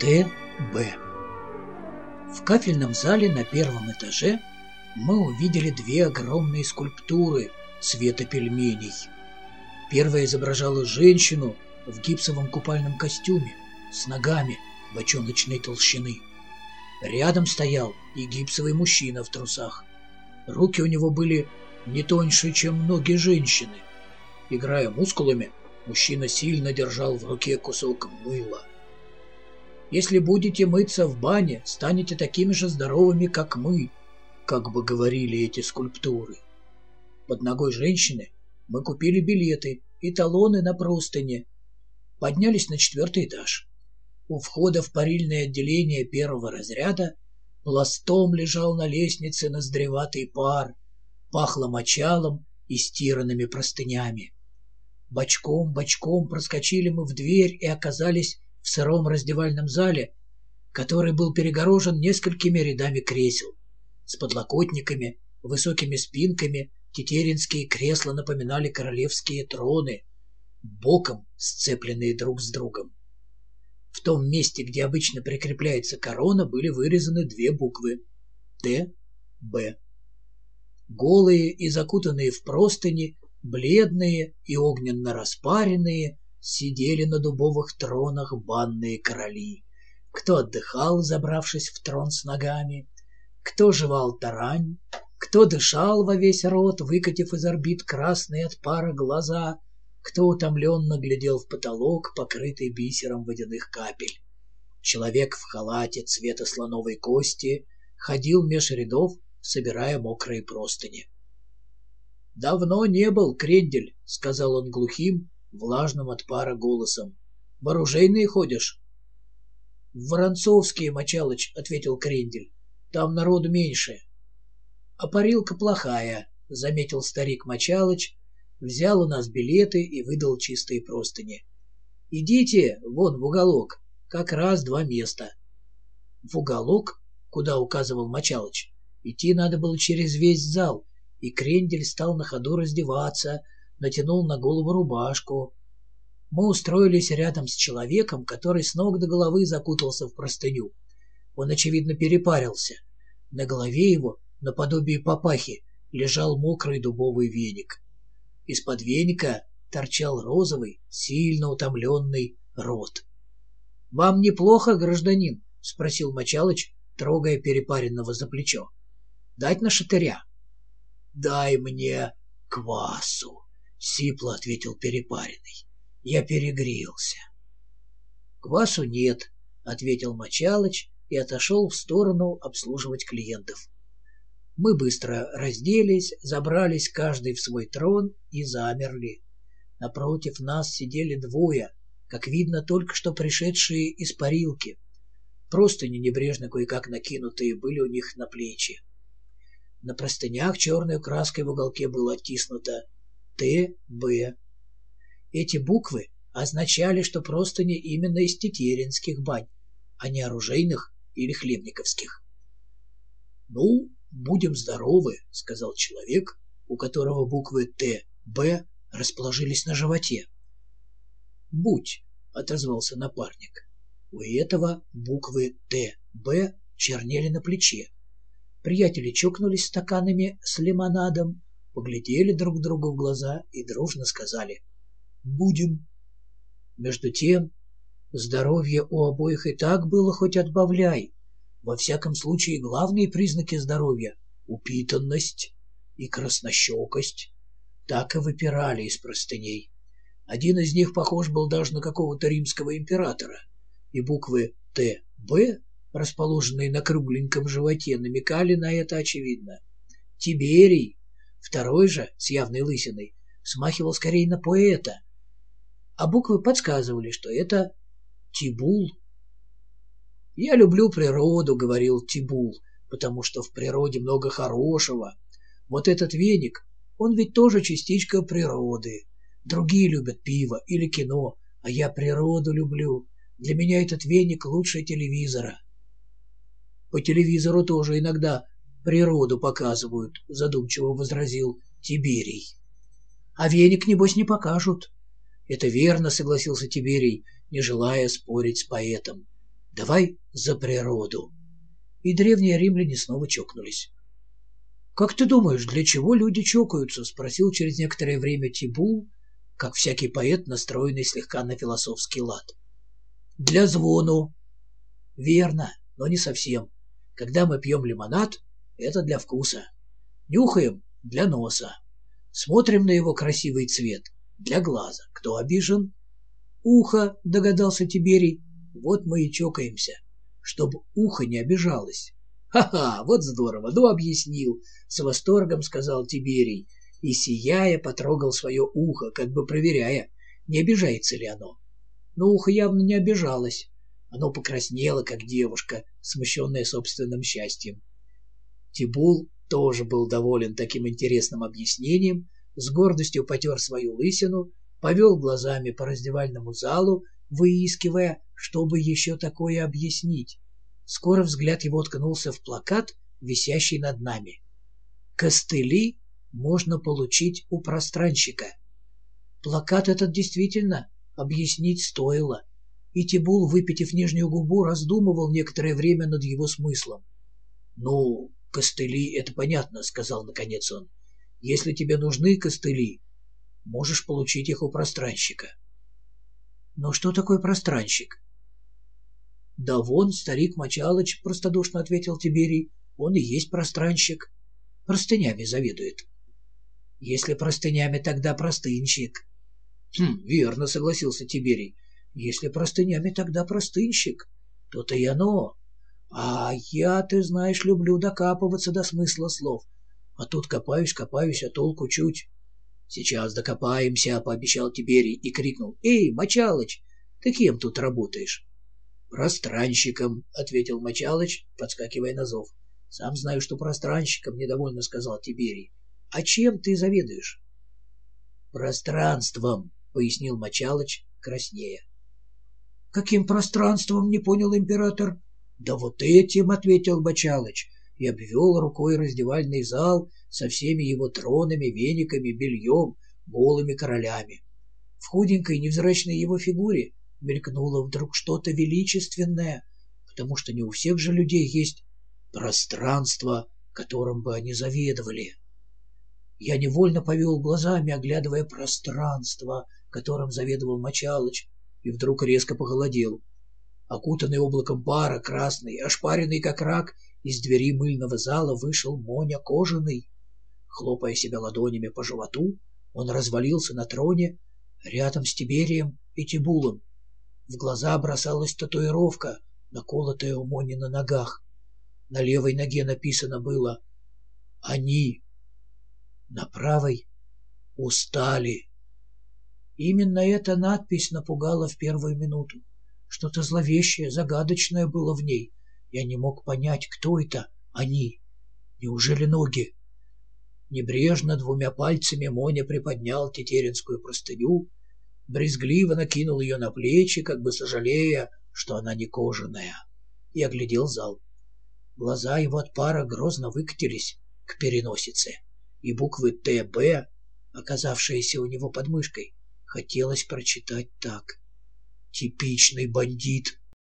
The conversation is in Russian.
Т.Б. В кафельном зале на первом этаже мы увидели две огромные скульптуры цвета пельменей. Первая изображала женщину в гипсовом купальном костюме с ногами бочоночной толщины. Рядом стоял и гипсовый мужчина в трусах. Руки у него были не тоньше, чем ноги женщины. Играя мускулами, мужчина сильно держал в руке кусок мыла. Если будете мыться в бане, станете такими же здоровыми, как мы, как бы говорили эти скульптуры. Под ногой женщины мы купили билеты и талоны на простыне. Поднялись на четвертый этаж. У входа в парильное отделение первого разряда пластом лежал на лестнице ноздреватый пар, пахло мочалом и стиранными простынями. Бочком-бочком проскочили мы в дверь и оказались в сыром раздевальном зале, который был перегорожен несколькими рядами кресел. С подлокотниками, высокими спинками тетеринские кресла напоминали королевские троны, боком сцепленные друг с другом. В том месте, где обычно прикрепляется корона, были вырезаны две буквы «Т», «Б». Голые и закутанные в простыни, бледные и огненно распаренные, сидели на дубовых тронах банные короли. Кто отдыхал, забравшись в трон с ногами, кто жевал тарань, кто дышал во весь рот, выкатив из орбит красные от пара глаза, кто утомленно глядел в потолок, покрытый бисером водяных капель. Человек в халате цвета слоновой кости ходил меж рядов, собирая мокрые простыни. «Давно не был, Крендель», — сказал он глухим, влажным от пара голосом. «В оружейные ходишь?» «В Воронцовские, Мочалыч», — ответил Крендель. «Там народу меньше». «А парилка плохая», — заметил старик Мочалыч, взял у нас билеты и выдал чистые простыни. «Идите вон в уголок, как раз два места». В уголок, куда указывал Мочалыч, идти надо было через весь зал, и Крендель стал на ходу раздеваться, натянул на голову рубашку. Мы устроились рядом с человеком, который с ног до головы закутался в простыню. Он, очевидно, перепарился. На голове его, наподобие папахи, лежал мокрый дубовый веник. Из-под веника торчал розовый, сильно утомленный рот. — Вам неплохо, гражданин? — спросил Мочалыч, трогая перепаренного за плечо. — Дать на шатыря? — Дай мне квасу, — сипло ответил перепаренный. Я перегрелся. — Квасу нет, — ответил Мочалыч и отошел в сторону обслуживать клиентов. Мы быстро разделись, забрались каждый в свой трон и замерли. Напротив нас сидели двое, как видно, только что пришедшие из парилки. Просто небрежно кое-как накинутые были у них на плечи. На простынях черной краской в уголке было оттиснуто Т.Б. Эти буквы означали, что просто не именно из тетеринских бань, а не оружейных или хлебниковских. «Ну, будем здоровы», — сказал человек, у которого буквы Т, Б расположились на животе. «Будь», — отозвался напарник. У этого буквы Т, Б чернели на плече. Приятели чокнулись стаканами с лимонадом, поглядели друг другу в глаза и дружно сказали «Будем». Между тем, здоровье у обоих и так было хоть отбавляй. Во всяком случае, главные признаки здоровья — упитанность и краснощекость — так и выпирали из простыней. Один из них похож был даже на какого-то римского императора, и буквы «Т», «Б», расположенные на кругленьком животе, намекали на это очевидно. Тиберий Второй же, с явной лысиной, смахивал скорее на поэта, а буквы подсказывали, что это Тибул. «Я люблю природу», — говорил Тибул, «потому что в природе много хорошего. Вот этот веник, он ведь тоже частичка природы. Другие любят пиво или кино, а я природу люблю. Для меня этот веник лучше телевизора». По телевизору тоже иногда природу показывают, — задумчиво возразил Тиберий. — А веник, небось, не покажут. — Это верно, — согласился Тиберий, не желая спорить с поэтом. — Давай за природу. И древние римляне снова чокнулись. «Как ты думаешь, для чего люди чокаются?» — спросил через некоторое время Тибул, как всякий поэт, настроенный слегка на философский лад. «Для звону». «Верно, но не совсем. Когда мы пьем лимонад, это для вкуса. Нюхаем — для носа. Смотрим на его красивый цвет — для глаза. Кто обижен?» «Ухо», — догадался Тиберий. «Вот мы и чокаемся, чтобы ухо не обижалось». «Ха-ха, вот здорово, ну объяснил», — с восторгом сказал Тиберий, и, сияя, потрогал свое ухо, как бы проверяя, не обижается ли оно. Но ухо явно не обижалось. Оно покраснело, как девушка, смущенная собственным счастьем. Тибул тоже был доволен таким интересным объяснением, с гордостью потер свою лысину, повел глазами по раздевальному залу, выискивая, чтобы еще такое объяснить. Скоро взгляд его ткнулся в плакат, висящий над нами. «Костыли можно получить у пространщика». Плакат этот действительно объяснить стоило, и Тибул, выпитив нижнюю губу, раздумывал некоторое время над его смыслом. «Ну, костыли — это понятно», — сказал наконец он. «Если тебе нужны костыли, можешь получить их у пространщика». «Но что такое пространщик?» «Да вон, старик Мочалыч», — простодушно ответил Тиберий, — «он и есть пространщик. Простынями заведует». «Если простынями, тогда простынщик». «Хм, верно», — согласился Тиберий. «Если простынями, тогда простынщик. То-то и оно. А я, ты знаешь, люблю докапываться до смысла слов. А тут копаюсь, копаюсь, а толку чуть». «Сейчас докопаемся», — пообещал Тиберий и крикнул. «Эй, Мочалыч, ты кем тут работаешь?» «Пространщиком», — ответил Мочалыч, подскакивая на зов. «Сам знаю, что пространщиком», — недовольно сказал Тиберий. «А чем ты заведуешь?» «Пространством», — пояснил Мочалыч, краснея. «Каким пространством?» — не понял император. «Да вот этим», — ответил Мочалыч, и обвел рукой раздевальный зал со всеми его тронами, вениками, бельем, голыми королями. В худенькой невзрачной его фигуре мелькнуло вдруг что-то величественное, потому что не у всех же людей есть пространство, которым бы они заведовали. Я невольно повел глазами, оглядывая пространство, которым заведовал Мочалыч, и вдруг резко похолодел. Окутанный облаком пара, красный, ошпаренный как рак, из двери мыльного зала вышел Моня Кожаный. Хлопая себя ладонями по животу, он развалился на троне рядом с Тиберием и Тибулом. В глаза бросалась татуировка, наколотая у Мони на ногах. На левой ноге написано было «Они». На правой «Устали». Именно эта надпись напугала в первую минуту. Что-то зловещее, загадочное было в ней. Я не мог понять, кто это «они». Неужели ноги? Небрежно двумя пальцами Моня приподнял тетеринскую простыню, брезгливо накинул ее на плечи, как бы сожалея, что она не кожаная, и оглядел зал. Глаза его от пара грозно выкатились к переносице, и буквы «ТБ», оказавшиеся у него под мышкой, хотелось прочитать так. «Типичный бандит»,